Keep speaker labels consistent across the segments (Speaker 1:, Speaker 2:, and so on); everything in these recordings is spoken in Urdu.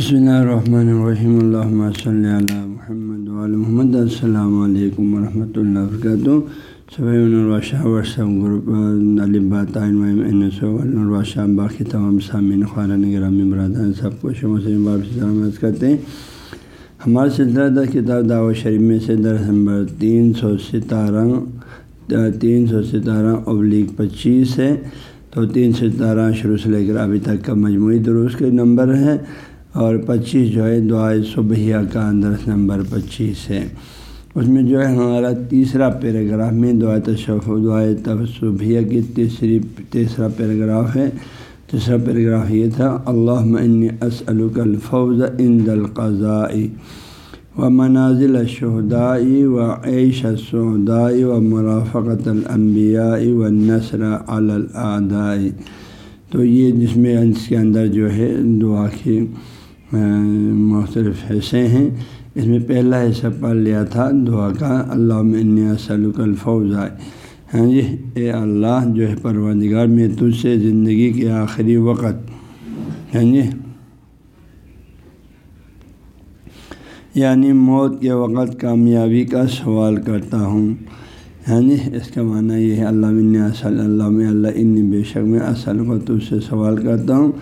Speaker 1: بسم اللہ الرحمن الرحیم اللہ صلی اللہ محمد محمد السلام علیکم ورحمۃ اللہ وبرکاتہ صبح ورثہ گروپ الرشہ باقی تمام سامعین خارن گرامی برادر سب کو شمع سے سلامت کرتے ہیں ہمارے سلسلہ در کتاب دعوت شریف میں سے درس نمبر تین سو ستارہ تین سو ستارہ ابلیغ پچیس ہے تو تین سو ستارہ شروع سے لے کر ابھی تک کا مجموعی دروس کے نمبر ہے اور پچیس جو ہے دعائے صبحیہ کا درس نمبر پچیس ہے۔ اس میں جو ہے، ہمارا تیسرا پیراگراف میں دعائے تشف دعائے صبحیہ کی تیسری، تیسرا پیراگراف ہے۔ تیسرا پیراگراف یہ تھا اللہ اسلک الفوز ان القضائی و منازل شہدائی و عیش سعودائی و مرافقت الانبیاء و نثر الادائی تو یہ جس میں اس کے اندر جو ہے دعا کی مختلف حصے ہیں۔ اس میں پہلا حصہ پڑھ لیا تھا، دعا کا اللہ سلوک الفوز۔ آئے ہاں جی اے اللہ، جو ہے پروردگار، میں تجھ سے زندگی کے آخری وقت۔ ہاں جی۔ یعنی موت کے وقت کامیابی کا سوال کرتا ہوں۔ ہاں جی اس کا معنی یہ ہے، اللہ اصل، اللہ میں، اللہ ان بے شک میں اصل۔ کو تجھ سے سوال کرتا ہوں،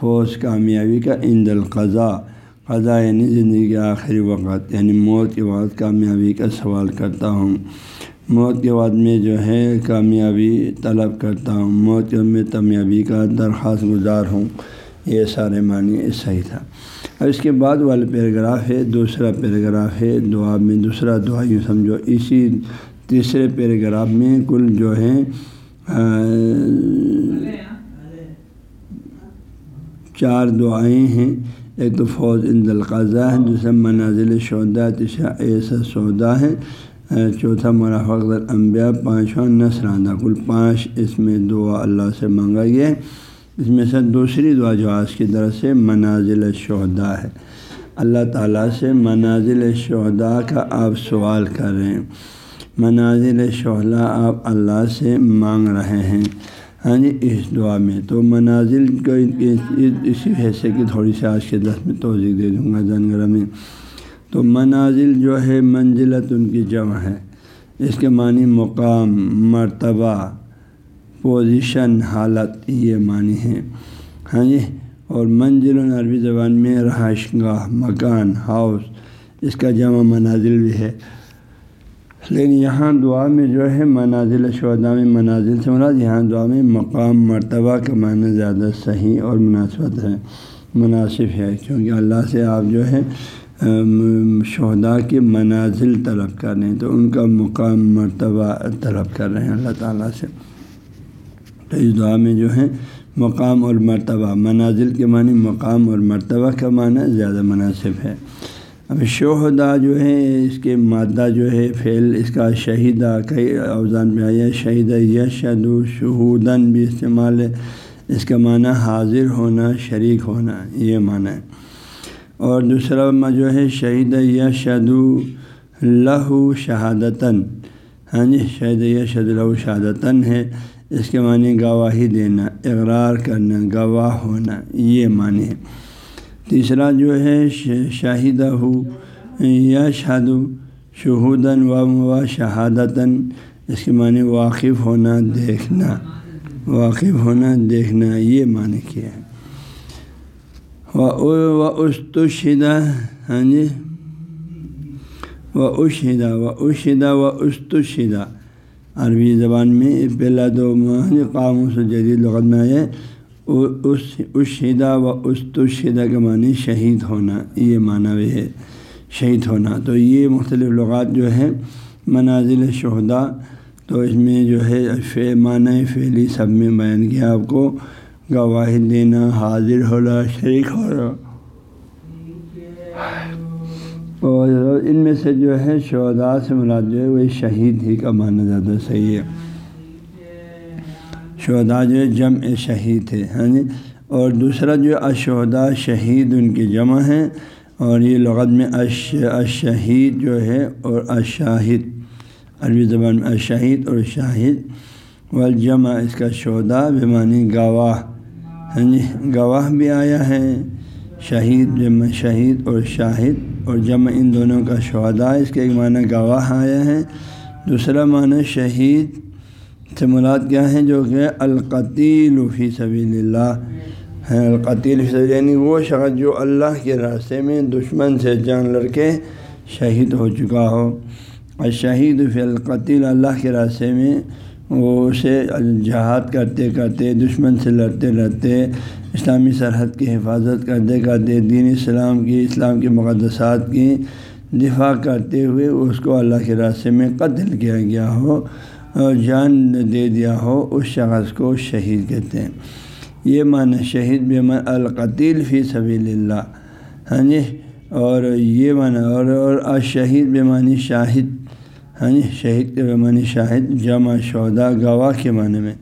Speaker 1: فوج کامیابی کا عند القضا قضا یعنی زندگی کے آخری وقت یعنی موت کے بعد کامیابی کا سوال کرتا ہوں۔ موت کے بعد میں جو ہے کامیابی طلب کرتا ہوں۔ موت کے میں کامیابی کا درخواست گزار ہوں۔ یہ سارے معنی صحیح تھا۔ اب اس کے بعد والے پیراگراف ہے، دوسرا پیراگراف ہے، دعا میں دوسرا دعا، یوں سمجھو۔ اسی تیسرے پیراگراف میں کل جو ہے چار دعائیں ہیں۔ ایک تو فوج ان دلقاضہ ہے دوسرا منازل شودا تیسرا ایسا سودا ہے۔ چوتھا مرافق الانبیاء پانچواں نسرانہ کل پانچ، اس میں دعا اللہ سے مانگا گیا۔ اس میں سے دوسری دعا جو آج کی طرف سے منازل شہدا ہے۔ اللہ تعالیٰ سے منازل شہدا کا آپ سوال کر رہے ہیں۔ منازل شہلا آپ اللہ سے مانگ رہے ہیں۔ ہاں جی اس دعا میں تو منازل کو اسی حصے کی تھوڑی سی آج کے دس میں توضیع دے دوں گا زنگرہ میں۔ تو منازل جو ہے، منزلت ان کی جمع ہے۔ اس کے معنی مقام، مرتبہ، پوزیشن، حالت، یہ معنی ہے ہاں جی اور منزل عربی زبان میں رہائش گاہ، مکان، ہاؤس، اس کا جمع منازل بھی ہے۔ لیکن یہاں دعا میں جو ہے منازل شہدا میں منازل سے مراد، یہاں دعا میں مقام، مرتبہ کا معنی زیادہ صحیح اور مناسبت ہے، مناسب ہے، کیونکہ اللہ سے آپ جو ہے شہدا کے منازل طلب کر رہے ہیں، تو ان کا مقام، مرتبہ طلب کر رہے ہیں اللہ تعالیٰ سے۔ تو اس دعا میں جو ہے مقام اور مرتبہ، منازل کے معنی مقام اور مرتبہ کا معنی زیادہ مناسب ہے۔ اب شہدا جو ہے اس کے مادہ جو ہے، فعل اس کا شہیدہ کئی اوزان میں آیا شہید یشد شہودن بھی استعمال ہے۔ اس کا معنی حاضر ہونا، شریک ہونا، یہ معنی ہے۔ اور دوسرا جو ہے شہید یشد لہو شہادتاً۔ ہاں جی شہید یشد لہو شہادتاً ہے۔ اس کے معنی گواہی دینا، اقرار کرنا، گواہ ہونا، یہ معنی ہے۔ تیسرا جو ہے شاہدہ ہو یا شادو شہودن و و شہادتاً، اس کے معنی واقف ہونا، دیکھنا، واقف ہونا، دیکھنا، یہ معنی کیا ہے۔ و استشدہ ہاں جی۔ و اشدہ و اشدہ و استشدہ عربی زبان میں پہلا دو قاموس جدید لغت میں آئے اس اشدہ و استشدہ کے معنی شہید ہونا، یہ معنی بھی ہے شہید ہونا۔ تو یہ مختلف لغات جو ہے منازل شہدا تو اس میں جو ہے فے معنی فعلی سب میں بیان کیا۔ آپ کو گواہی دینا حاضر ہونا شریک ہونا اور ان میں سے جو ہے شہدا سے مراد جو ہے، وہ شہید ہی کا معنی زیادہ صحیح ہے۔ شہدا جو جمع شہید ہے ہاں جی اور دوسرا جو اشہدا شہید ان کی جمع ہے اور یہ لغت میں اش اشہید جو ہے اور اشاہد عربی زبان میں اشہید اور شاہد، والجمع اس کا شہدا بیمانی گواہ ہاں جی گواہ بھی آیا ہے، شہید جمع شہید اور شاہد، اور جمع ان دونوں کا شہدا اس کے ایک معنی گواہ آیا ہے، دوسرا معنی شہید سے مراد کیا ہے جو کہ القتیل فی سبیل اللہ ہے القتیل فی سبیل یعنی وہ شخص جو اللہ کے راستے میں دشمن سے جنگ لڑ کے شہید ہو چکا ہو۔ اور شہید فی القتیل اللہ کے راستے میں وہ اسے جہاد کرتے کرتے، دشمن سے لڑتے لڑتے، اسلامی سرحد کی حفاظت کرتے کرتے، دین اسلام کی، اسلام کے مقدسات کی دفاع کرتے ہوئے اس کو اللہ کے راستے میں قتل کیا گیا ہو۔ جان دے دیا ہو، اس شخص کو شہید کہتے ہیں۔ یہ معنی شہید بے من القتیل فی سبیل اللہ ہاں جی؟ اور یہ معنی، اور اور شہید بے معنی شاہد۔ ہاں جی؟ شہید کے بے معنی شاہد، جمع شہدا گواہ کے معنی میں۔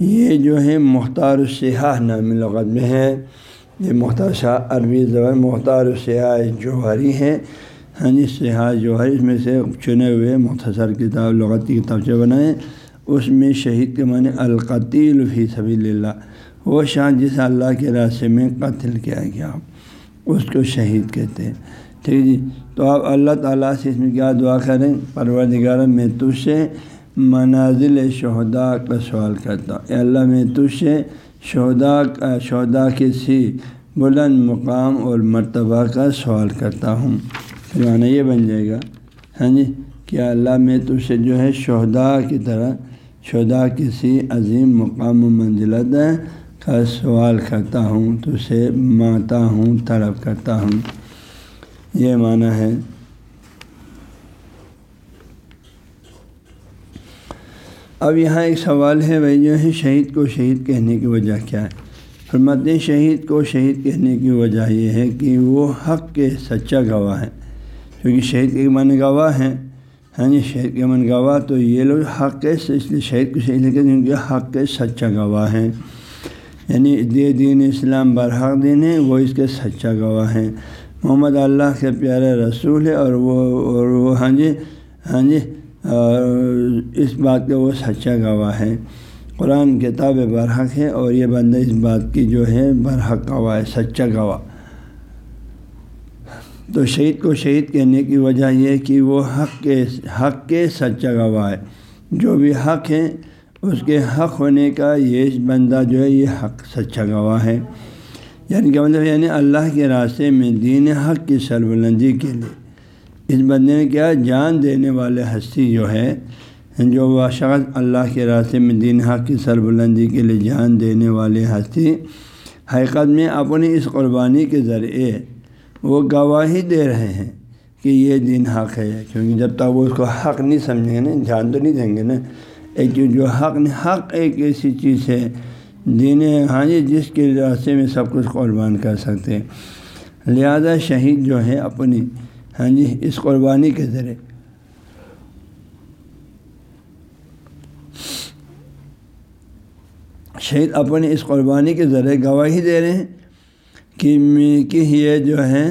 Speaker 1: یہ جو ہے مختار السیاح نام لغت میں ہے۔ یہ مختار شاہ عربی زبان، مختار السیاح جوہری ہے۔ ہاں جی سیاح جوہری اس میں سے چنے ہوئے مختصر کتاب لغت کی کتاب سے بنائیں اس میں شہید کے معنی القتیل فی سبیل اللہ وہ شاہ جس اللہ کے راستے میں قتل کیا گیا، اس کو شہید کہتے ہیں۔ ٹھیک جی؟ تو آپ اللہ تعالیٰ سے اس میں کیا دعا کریں؟ پروردگار میں تجھ سے منازل شہدا کا سوال کرتا ہوں۔ اے اللہ، میں تجھ سے شہدا کا شہدا کے سی بلند مقام اور مرتبہ کا سوال کرتا ہوں۔ معنی یہ بن جائے گا۔ ہاں جی کیا اللہ میں تجھ سے جو ہے شہدا کی طرح شہدا کسی عظیم مقام و منزلت کا سوال کرتا ہوں تو سے مانتا ہوں، طلب کرتا ہوں۔ یہ معنی ہے۔ اب یہاں ایک سوال ہے بھائی جو ہے شہید کو شہید کہنے کی وجہ کیا ہے؟ فرماتے ہیں، شہید کو شہید کہنے کی وجہ یہ ہے کہ وہ حق کے سچا گواہ ہے کیونکہ شہید کے من گواہ ہیں۔ ہاں جی شہید کے من گواہ تو یہ لوگ حق کے اس لیے شہید کو شہید کہتے ہیں کیونکہ حق کے سچا گواہ ہیں۔ یعنی دے دین اسلام برحق دین ہے، وہ اس کے سچا گواہ ہیں۔ محمد اللہ کے پیارے رسول ہے اور وہ اور وہ ہاں جی ہاں جی اس بات کا وہ سچا گواہ ہے۔ قرآن کتاب برحق ہے اور یہ بندہ اس بات کی جو ہے، برحق گواہ ہے، سچا گواہ۔ تو شہید کو شہید کہنے کی وجہ یہ کہ وہ حق کے حق کے سچا گواہ ہے۔ جو بھی حق ہے اس کے حق ہونے کا یہ بندہ جو ہے، یہ حق سچا گواہ ہے۔ یعنی کہ مطلب یعنی اللہ کے راستے میں دین حق کی سربلندی کے لیے۔ اس بندے نے کیا جان دینے والے ہستی جو ہے، جو وہ شخص اللہ کے راستے میں دین حق کی سربلندی کے لیے جان دینے والے ہستی، حقیقت میں اپنی اس قربانی کے ذریعے وہ گواہی دے رہے ہیں کہ یہ دین حق ہے، کیونکہ جب تک وہ اس کو حق نہیں سمجھیں گے نا، جان تو نہیں دیں گے نا۔ ایک جو حق حق ایک ایسی چیز ہے، دین ہاں جی جس کے راستے میں سب کچھ قربان کر سکتے ہیں۔ لہذا شہید جو ہے اپنی ہاں جی اس قربانی کے ذریعے۔ شہید اپنی اس قربانی کے ذریعے گواہی دے رہے ہیں۔ کہ کہ یہ جو ہے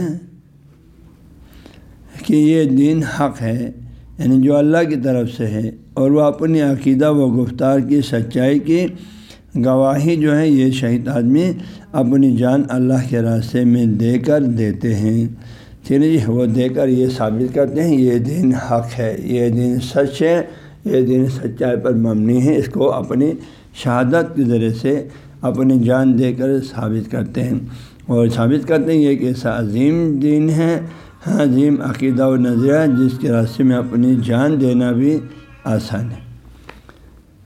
Speaker 1: کہ یہ دین حق ہے یعنی جو اللہ کی طرف سے ہے، اور وہ اپنی عقیدہ و گفتار کی سچائی کی گواہی جو ہے، یہ شہید آدمی اپنی جان اللہ کے راستے میں دے کر دیتے ہیں۔ چلیے جی وہ دے کر یہ ثابت کرتے ہیں، یہ دین حق ہے، یہ دین سچ ہے، یہ دین سچائی پر مبنی ہے۔ اس کو اپنی شہادت کے ذریعے سے اپنی جان دے کر ثابت کرتے ہیں۔ اور ثابت کرتے ہیں یہ ایک ایسا عظیم دین ہے، عظیم عقیدہ و نظریہ جس کے راستے میں اپنی جان دینا بھی آسان ہے۔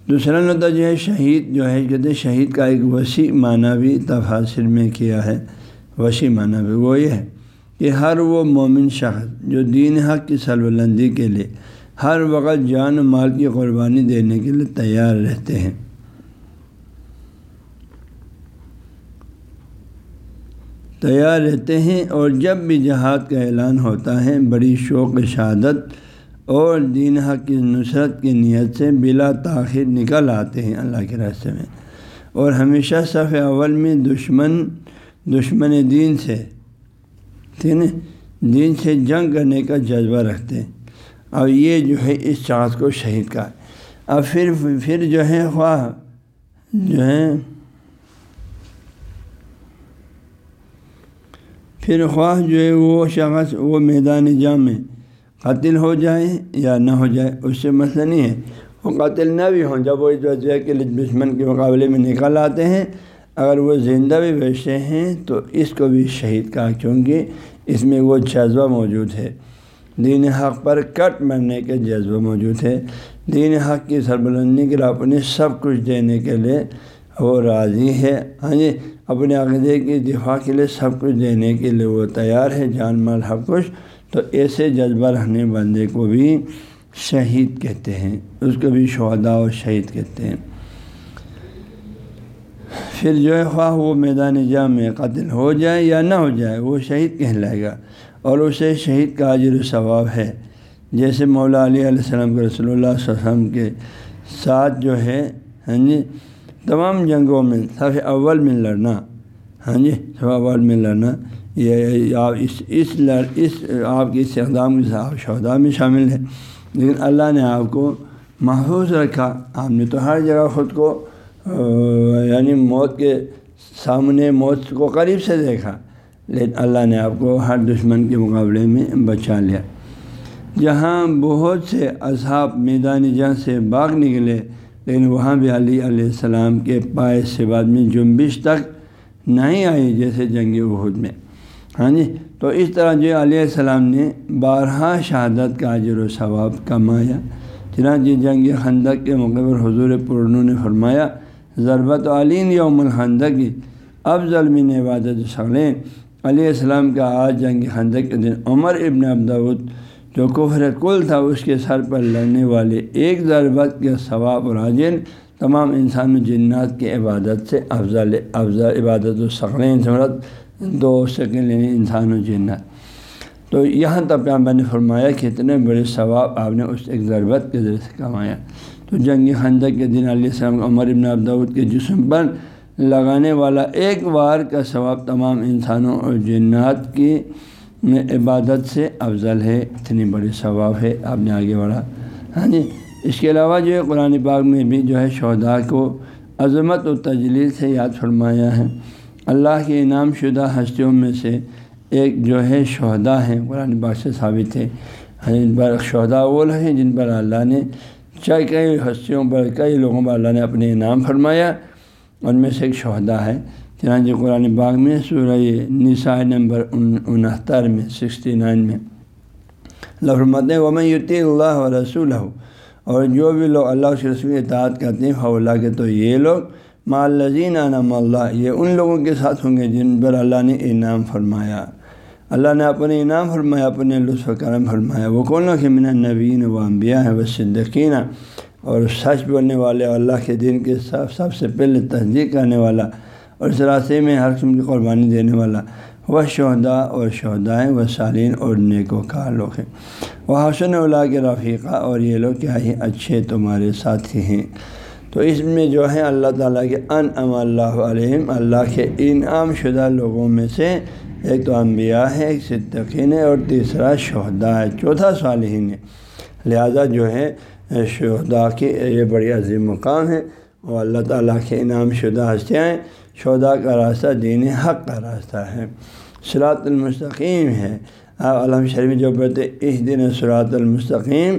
Speaker 1: دوسرا نقطہ جو ہے، شہید جو ہے، کہتے ہیں شہید کا ایک وسیع معنی بھی تفاصر میں کیا ہے۔ وسیع معنی بھی وہ یہ ہے کہ ہر وہ مومن شخص جو دین حق کی سربلندی کے لیے ہر وقت جان و مال کی قربانی دینے کے لیے تیار رہتے ہیں۔ تیار رہتے ہیں اور جب بھی جہاد کا اعلان ہوتا ہے، بڑی شوق، شہادت اور دین حق کی نصرت کی نیت سے بلا تاخیر نکل آتے ہیں اللہ کے راستے میں۔ اور ہمیشہ صف اول میں دشمن دشمن دین سے، ٹھیک دین سے جنگ کرنے کا جذبہ رکھتے ہیں۔ اور یہ جو ہے، اس چاند کو شہید کا اب پھر پھر جو ہے، خواہ جو ہے پھر خواہ جو ہے وہ شخص وہ میدان جام میں قتل ہو جائے یا نہ ہو جائے، اس سے مسئلہ نہیں ہے۔ وہ قتل نہ بھی ہوں، جب وہ اس وجہ کے دشمن کے مقابلے میں نکل آتے ہیں، اگر وہ زندہ بھی بیچتے ہیں تو اس کو بھی شہید کہا کیونکہ اس میں وہ جذبہ موجود ہے۔ دین حق پر کٹ مرنے کے جذبہ موجود ہے۔ دین حق کی سربلندی کے لیے اپنے سب کچھ دینے کے لیے وہ راضی ہے۔ ہاں جی اپنے عقیدے کی دفاع کے لیے سب کچھ دینے کے لیے وہ تیار ہے، جان مال ہر کچھ۔ تو ایسے جذبہ رہنے بندے کو بھی شہید کہتے ہیں، اس کو بھی شہدا اور شہید کہتے ہیں۔ پھر جو ہے، خواہ وہ میدان جام میں قتل ہو جائے یا نہ ہو جائے، وہ شہید کہلائے گا۔ اور اسے شہید کا عجر و ثواب ہے۔ جیسے مولا علیہ علیہ السلام کے رسول اللہ صلی اللہ علیہ وسلم کے ساتھ جو ہے ہاں جی تمام جنگوں میں سب اول میں لڑنا۔ ہاں جی سب اول میں لڑنا۔ یہ آپ اس اس لڑ، اس آپ کے اس اقدام کے ساتھ شہدا میں شامل ہے لیکن اللہ نے آپ کو محفوظ رکھا۔ آپ نے تو ہر جگہ خود کو یعنی موت کے سامنے موت کو قریب سے دیکھا۔ لیکن اللہ نے آپ کو ہر دشمن کے مقابلے میں بچا لیا۔ جہاں بہت سے اصحاب میدان جنگ سے باغ نکلے لیکن وہاں بھی علی علیہ السلام کے پائے سے بعد میں جنبش تک نہیں آئی جیسے جنگ عہد میں۔ ہاں جی؟ تو اس طرح جو علیہ السلام نے بارہا شہادت کا عجر و ثواب کمایا، چنانچہ جنگ خندق کے موقع پر حضور پرنوں نے فرمایا، ضربت علین یوم الخندق کی افضل من عبادت شغلیں علیہ السلام کا آج جنگ خندق کے دن عمر ابن ابداود جو کفر کل تھا، اس کے سر پر لڑنے والے ایک ضربت کے ثواب اور تمام انسان و جنات کی عبادت سے افضل افضل عبادت و شغلیں سمرت دو سیکنڈ انسان و جنات۔ تو یہاں تک میں نے فرمایا کہ اتنے بڑے ثواب آپ نے اس ایک ضربت کے ذریعے سے کمایا۔ تو جنگ خندق کے دن علیہ السلام عمر ابن ابداود کے جسم پر لگانے والا ایک بار کا ثواب تمام انسانوں اور جنات کی عبادت سے افضل ہے، اتنی بڑی ثواب ہے، آپ نے آگے بڑھا۔ ہاں جی اس کے علاوہ جو ہے، قرآن پاک میں بھی جو ہے شہدا کو عظمت و تجلیل سے یاد فرمایا ہے۔ اللہ کے انعام شدہ ہستیوں میں سے ایک جو ہے شہدا ہیں، قرآن پاک سے ثابت ہے۔ ہاں جی، جن پر شہدا وہ ہیں جن پر اللہ نے چاہے کئی ہستیوں پر، کئی لوگوں پر اللہ نے اپنے انعام فرمایا۔ ان میں سے ایک شہدا ہے۔ چنانچہ قرآن باغ میں، سورہ نساء نمبر انہتر میں، سکسٹی نائن میں۔ لفرمت ومن یوتی اللہ و رسول اور جو بھی لوگ اللہ کے رسول اطاعت کرتے ہیں اللہ کے تو یہ لوگ مال لذین انم اللہ یہ ان لوگوں کے ساتھ ہوں گے جن پر اللہ نے انعام فرمایا۔ اللہ نے اپنے انعام فرمایا، اپنے لطف کرم فرمایا۔ وہ کون لوگ من نوین و انبیاء ہے وہ صدقین اور سچ بولنے والے اللہ کے دین کے سب سب سے پہلے تصدیق کرنے والا اور اس راستے میں ہر قسم کی قربانی دینے والا وہ شہدا اور شہدائیں و سالین اور نیک و کار لوگ ہیں۔ وہ حسن اللہ کے رفیقہ اور یہ لوگ کیا ہی اچھے تمہارے ساتھی ہیں۔ تو اس میں جو ہے اللہ تعالیٰ کے ان ام اللہ علیہم، اللہ کے انعام شدہ لوگوں میں سے ایک تو انبیاء ہے ایک صدقین ہے اور تیسرا شہدا ہے چوتھا صالحین ہے لہذا جو ہے شہدا کی یہ بڑی عظیم مقام ہے۔ وہ اللہ تعالیٰ کے انعام شدہ ہستیاں ہیں۔ شہدا کا راستہ دین حق کا راستہ ہے۔ سرات المستقیم ہے۔ آپ علم شریف جو پڑھتے اس دن سرات المستقیم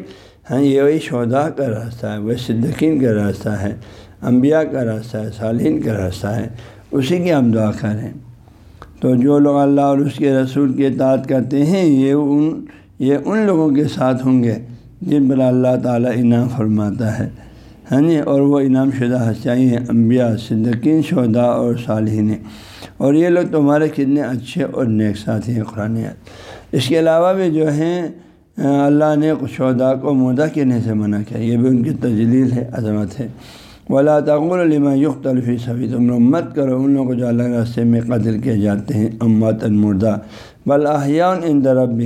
Speaker 1: ہاں یہ وہی شہدا کا راستہ ہے۔ وہ صدقین کا راستہ ہے، انبیاء کا راستہ ہے، صالحین کا راستہ ہے۔ اسی کی ہم دعا کریں۔ تو جو لوگ اللہ اور اس کے رسول کی اطاعت کرتے ہیں، یہ ان یہ ان لوگوں کے ساتھ ہوں گے جن پر اللہ تعالیٰ انعام فرماتا ہے۔ ہاں جی اور وہ انعام شدہ ہنسائی ہیں، انبیاء صدقین شہدا اور صالحین اور یہ لوگ تمہارے کتنے اچھے اور نیک ساتھی ہیں، قرآن اس کے علاوہ بھی جو ہیں، اللہ نے شہدا کو مردہ کہنے سے منع کیا۔ یہ بھی ان کی تجلیل ہے، عظمت ہے۔ ولا تقول علما یختلفی صفی تم لوگ مت کرو ان لوگوں کو جو اللہ راستے میں قتل کیے جاتے ہیں امت المردہ بل احیاء ان درب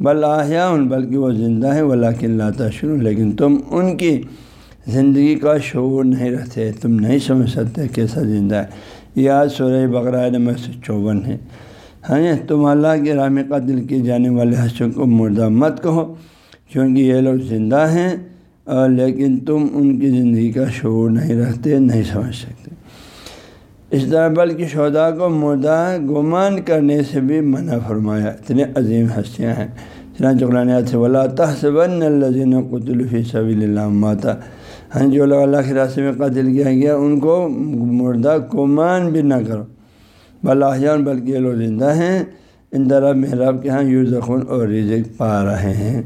Speaker 1: بل احیاء بلکہ وہ زندہ ہے ولا اللہ تشر لیکن تم ان کی زندگی کا شعور نہیں رہتے، تم نہیں سمجھ سکتے کیسا زندہ ہے۔ یہ آج سورہ بقرۂ نمبر سے چوون ہے۔ ہاں تم اللہ کے راہ میں قتل کیے جانے والے حسوں کو مردہ مت کہو کیونکہ یہ لوگ زندہ ہیں اور لیکن تم ان کی زندگی کا شعور نہیں رکھتے نہیں سمجھ سکتے۔ اس طرح بلکہ شہدا کو مردہ گمان کرنے سے بھی منع فرمایا۔ اتنے عظیم ہستیاں ہیں۔ چنانچہ قرآن ولا تحسبن الذین قتل فی سبیل اللہ ماتا۔ ہاں جو لوگ اللہ کے راستے میں قتل کیا گیا، ان کو مردہ گمان بھی نہ کرو۔ بلاحان بلکہ یہ لوگ زندہ ہیں۔ ان طرح محراب کے ہاں یورزخون اور رزق پا رہے ہیں۔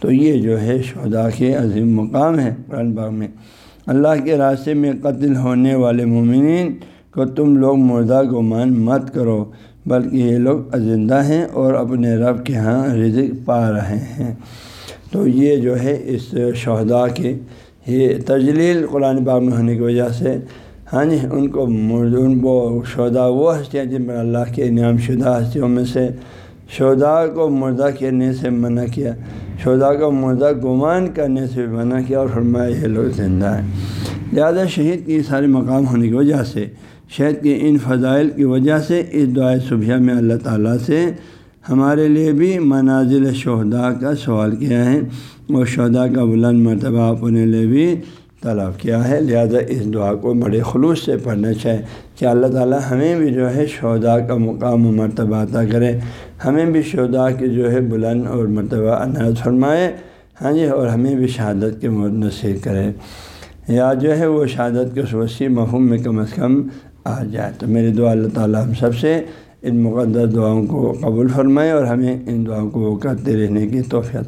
Speaker 1: تو یہ جو ہے شہدا کے عظیم مقام ہے قرآن باغ میں۔ اللہ کے راستے میں قتل ہونے والے مومنین کو تم لوگ مردہ گمان مت کرو، بلکہ یہ لوگ زندہ ہیں اور اپنے رب کے ہاں رزق پا رہے ہیں۔ تو یہ جو ہے اس شہدا کے یہ تجلیل قرآن باغ میں ہونے کی وجہ سے ہاں جی ان کو ان کو شہدا وہ ہستیاں جن پر اللہ کے انعام شدہ ہستیوں میں سے شہدا کو مردہ کہنے سے منع کیا، شہدا کو مردہ گمان کرنے سے بھی منع کیا اور فرمایا یہ لوگ زندہ ہیں۔ لہٰذا شہید کی سارے مقام ہونے کی وجہ سے شہد کے ان فضائل کی وجہ سے، اس دعائے صبح میں اللہ تعالیٰ سے ہمارے لیے بھی منازل شہدا کا سوال کیا ہے اور شہدا کا بلند مرتبہ اپنے لیے بھی طلب کیا ہے۔ لہذا اس دعا کو بڑے خلوص سے پڑھنا چاہے کہ اللہ تعالیٰ ہمیں بھی جو ہے شہدا کا مقام و مرتبہ عطا کرے، ہمیں بھی شہدا کے جو ہے بلند اور مرتبہ عنایت فرمائے ہاں جی اور ہمیں بھی شہادت کے مد نصیب کرے۔ یا جو ہے وہ شہادت کے وسیع مفہوم میں کم از کم آ جائے۔ تو میری دعا اللہ تعالیٰ ہم سب سے ان مقدس دعاؤں کو قبول فرمائے اور ہمیں ان دعاؤں کو کرتے رہنے کی توفیع